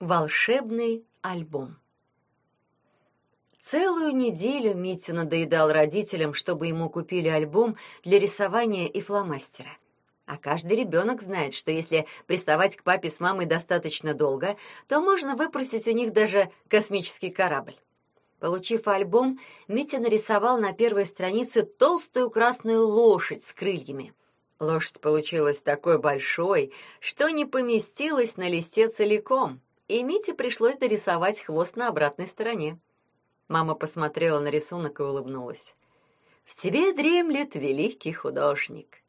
Волшебный альбом. Целую неделю Митя надоедал родителям, чтобы ему купили альбом для рисования и фломастера. А каждый ребенок знает, что если приставать к папе с мамой достаточно долго, то можно выпросить у них даже космический корабль. Получив альбом, Митя нарисовал на первой странице толстую красную лошадь с крыльями. Лошадь получилась такой большой, что не поместилась на листе целиком — и Мите пришлось дорисовать хвост на обратной стороне. Мама посмотрела на рисунок и улыбнулась. «В тебе дремлет великий художник.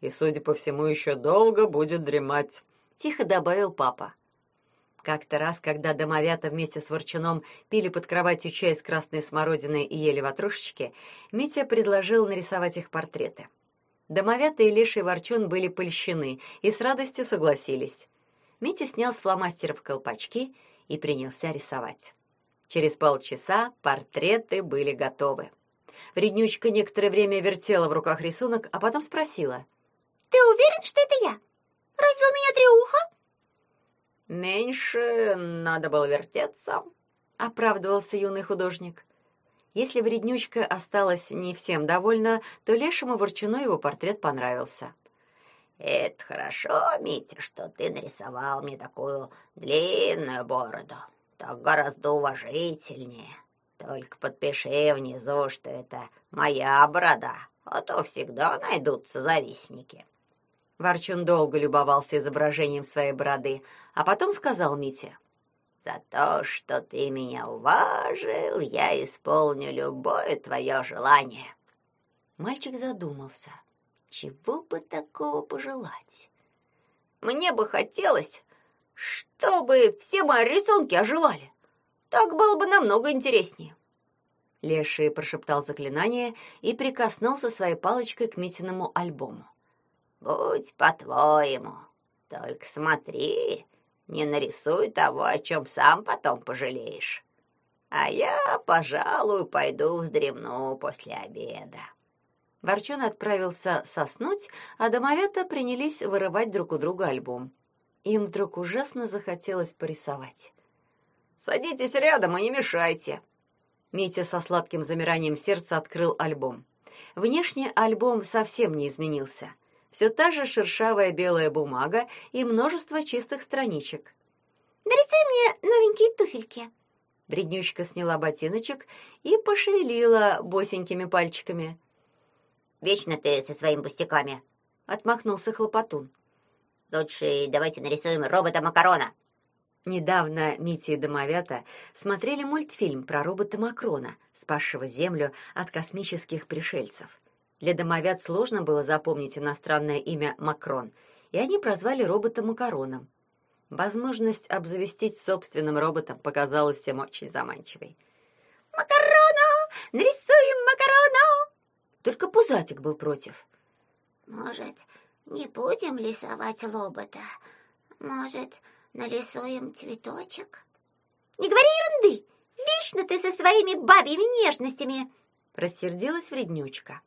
И, судя по всему, еще долго будет дремать», — тихо добавил папа. Как-то раз, когда домовята вместе с Ворчуном пили под кроватью чай с красной смородиной и ели ватрушечки, Митя предложил нарисовать их портреты. Домовята и Леший Ворчун были польщены и с радостью согласились. Митя снял с фломастеров колпачки и принялся рисовать. Через полчаса портреты были готовы. Вреднючка некоторое время вертела в руках рисунок, а потом спросила. «Ты уверен, что это я? Разве у меня три уха?» «Меньше надо было вертеться», — оправдывался юный художник. Если вреднючка осталась не всем довольна, то лешему ворчуну его портрет понравился. «Это хорошо, Митя, что ты нарисовал мне такую длинную бороду. Так гораздо уважительнее. Только подпиши внизу, что это моя борода, а то всегда найдутся завистники». Ворчун долго любовался изображением своей бороды, а потом сказал Мите. «За то, что ты меня уважил, я исполню любое твое желание». Мальчик задумался. Чего бы такого пожелать? Мне бы хотелось, чтобы все мои рисунки оживали. Так было бы намного интереснее. Леший прошептал заклинание и прикоснулся своей палочкой к Митиному альбому. «Будь по-твоему, только смотри, не нарисуй того, о чем сам потом пожалеешь. А я, пожалуй, пойду вздремну после обеда». Ворчон отправился соснуть, а домовята принялись вырывать друг у друга альбом. Им вдруг ужасно захотелось порисовать. «Садитесь рядом и не мешайте!» Митя со сладким замиранием сердца открыл альбом. Внешне альбом совсем не изменился. Все та же шершавая белая бумага и множество чистых страничек. «Нарисуй мне новенькие туфельки!» Бреднючка сняла ботиночек и пошевелила босенькими пальчиками. Вечно ты со своими пустяками, отмахнулся хлопотун. Лучше давайте нарисуем робота Макарона. Недавно Митя и Домовята смотрели мультфильм про робота Макрона, спасшего Землю от космических пришельцев. Для домовят сложно было запомнить иностранное имя Макрон, и они прозвали робота Макароном. Возможность обзавестись собственным роботом показалась всем очень заманчивой. «Макарона! Нарисуем Макарона!» Только Пузатик был против. «Может, не будем рисовать лобота? Может, нарисуем цветочек?» «Не говори ерунды! Вечно ты со своими бабьими нежностями!» Рассердилась вреднючка.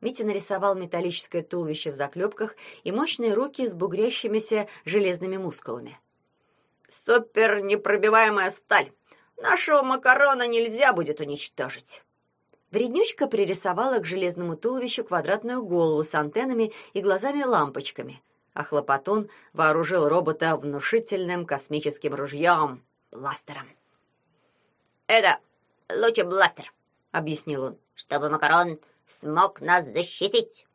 Митя нарисовал металлическое туловище в заклепках и мощные руки с бугрящимися железными мускулами. «Супер непробиваемая сталь! Нашего макарона нельзя будет уничтожить!» Вреднючка пририсовала к железному туловищу квадратную голову с антеннами и глазами-лампочками, а Хлопотун вооружил робота внушительным космическим ружьем — бластером. «Это лучше бластер», — объяснил он, — «чтобы Макарон смог нас защитить».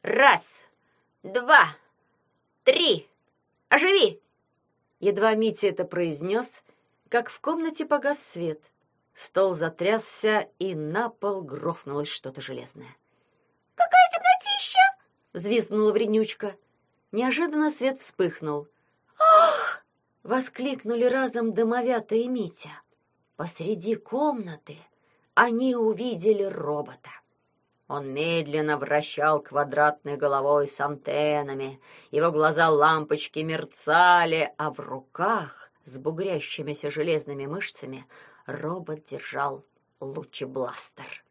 «Раз, два, три, оживи!» Едва Митя это произнес, как в комнате погас свет — Стол затрясся, и на пол грохнулось что-то железное. «Какая темнотища!» — взвизгнула вреднючка. Неожиданно свет вспыхнул. «Ах!» — воскликнули разом домовята и Митя. Посреди комнаты они увидели робота. Он медленно вращал квадратной головой с антеннами, его глаза лампочки мерцали, а в руках с бугрящимися железными мышцами робот держал лучебластер.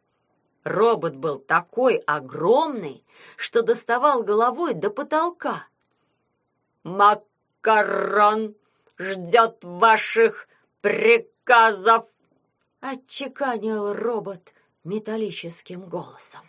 Робот был такой огромный, что доставал головой до потолка. «Макарон! ждет ваших приказов!» Отчеканил робот металлическим голосом.